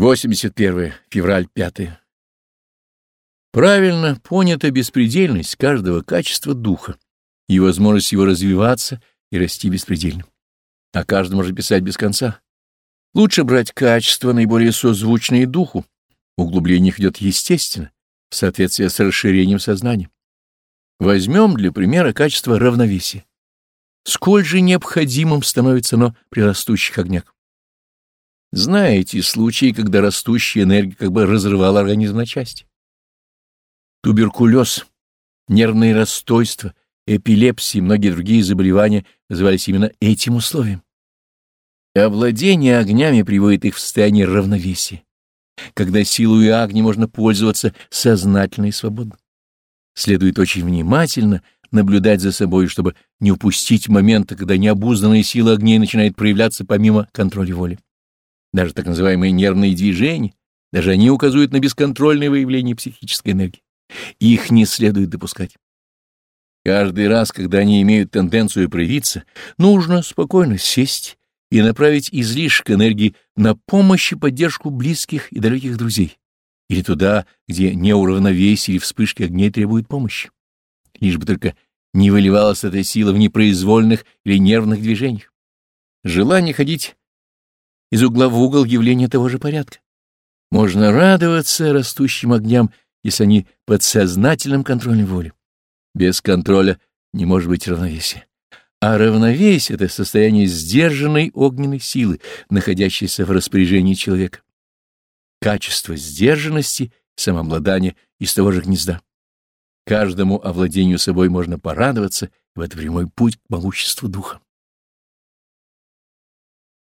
81 февраль 5. Правильно понята беспредельность каждого качества духа и возможность его развиваться и расти беспредельно. А каждый может писать без конца. Лучше брать качества, наиболее созвучные духу. Углубление их идет естественно, в соответствии с расширением сознания. Возьмем для примера качество равновесия. Сколь же необходимым становится оно при растущих огнях. Знаете случаи, когда растущая энергия как бы разрывала организм на части? Туберкулез, нервное расстройство, эпилепсия и многие другие заболевания назывались именно этим условием. Овладение огнями приводит их в состояние равновесия, когда силой огня можно пользоваться сознательно и свободно. Следует очень внимательно наблюдать за собой, чтобы не упустить момента, когда необузданная сила огней начинает проявляться помимо контроля воли. Даже так называемые нервные движения, даже они указывают на бесконтрольное выявление психической энергии. Их не следует допускать. Каждый раз, когда они имеют тенденцию проявиться, нужно спокойно сесть и направить излишек энергии на помощь и поддержку близких и далеких друзей, или туда, где неуравновесие или вспышки огней требуют помощи. Лишь бы только не выливалась эта сила в непроизвольных или нервных движениях. Желание ходить из угла в угол явление того же порядка. Можно радоваться растущим огням, если они под сознательным контролем воли. Без контроля не может быть равновесия. А равновесие — это состояние сдержанной огненной силы, находящейся в распоряжении человека. Качество сдержанности, самообладания из того же гнезда. Каждому овладению собой можно порадоваться, в это прямой путь к могуществу духа.